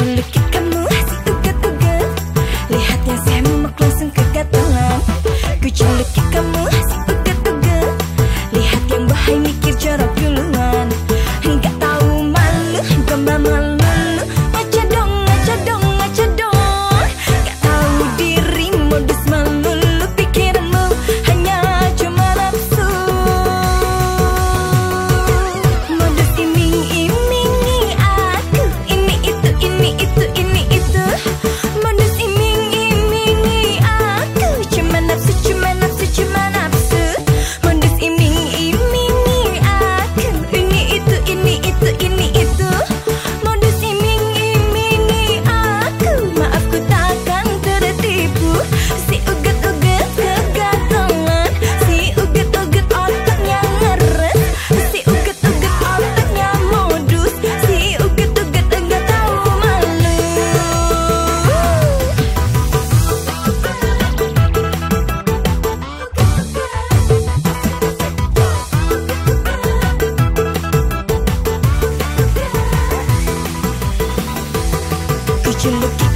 you look you look